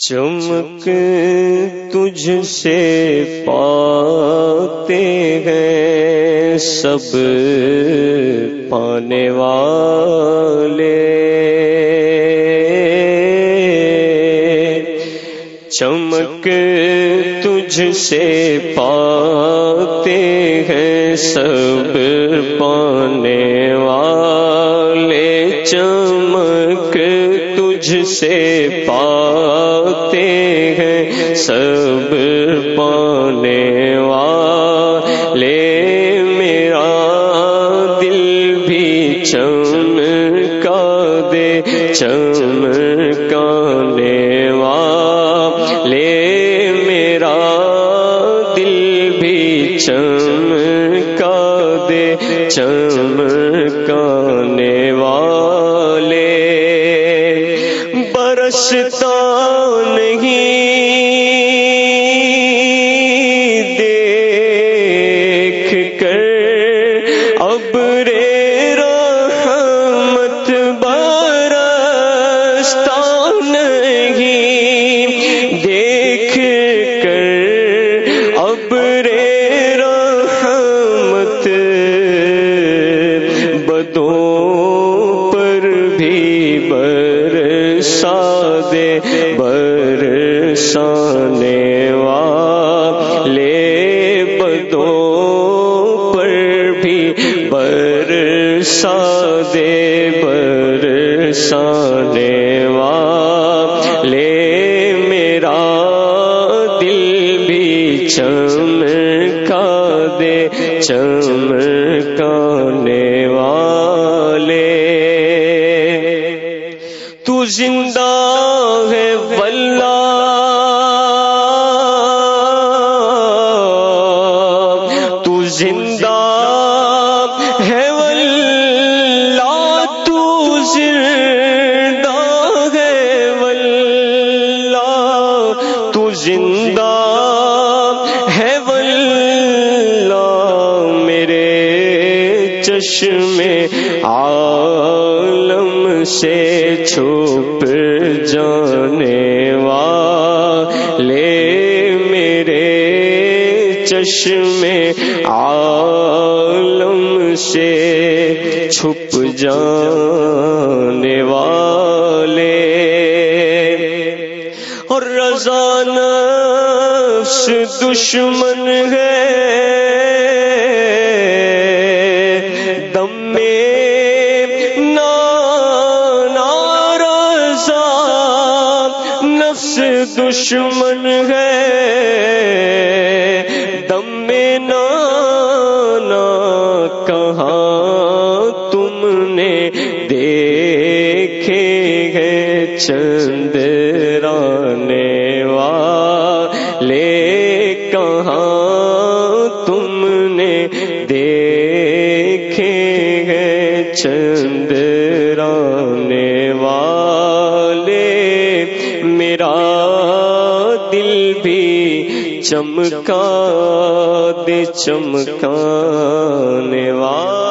چمک تجھ سے پاتے ہیں سب پانے والے۔ چمک تجھ سے پاتے ہیں سب پانے والے۔ چمک تجھ سے پاتے ہیں، سب پانے والے میرا دل بھی چم کا دے چمکانے والے میرا دل بھی چمکا دے چمکانے والے برستا برسانے والے بدوں پر بھی برسا دے برسانے والے، میرا دل بھی چمکا دے چمکانے تو زندہ ہے، واللہ۔ تو زندہ ہے، واللہ۔ تو زندہ ہے، واللہ۔ تو زندہ ہے، واللہ۔ میرے چشم عالم سے چھپ جانے والے میرے چشم عالم سے چھپ جانے والے اور رضا نفس دشمن ہے نفس دشمن ہے۔ دم میں نانا، کہاں تم نے دیکھے ہیں چندرانے والے؟ کہاں تم نے دیکھے ہیں چندرانے چمکا دے چمکانے والا